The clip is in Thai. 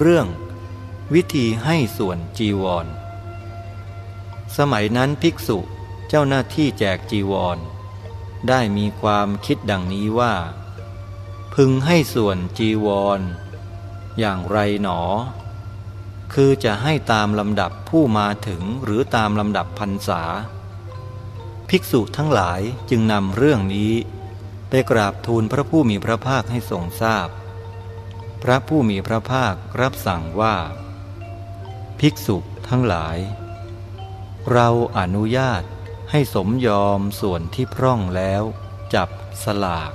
เรื่อง วิธีให้ส่วนจีวร สมัยนั้นภิกษุเจ้าหน้าที่แจกจีวร ได้มีความคิดดังนี้ว่า พึงให้ส่วนจีวร อย่างไรหนอ คือจะให้ตามลำดับผู้มาถึงหรือตามลำดับพรรษา ภิกษุทั้งหลายจึงนำเรื่องนี้ไปกราบทูลพระผู้มีพระภาคให้ทรงทราบพ พระผู้มีพระภาครับสั่งว่า ภิกษุทั้งหลาย เราอนุญาตให้สมยอมส่วนที่พร่องแล้ว จับสลาก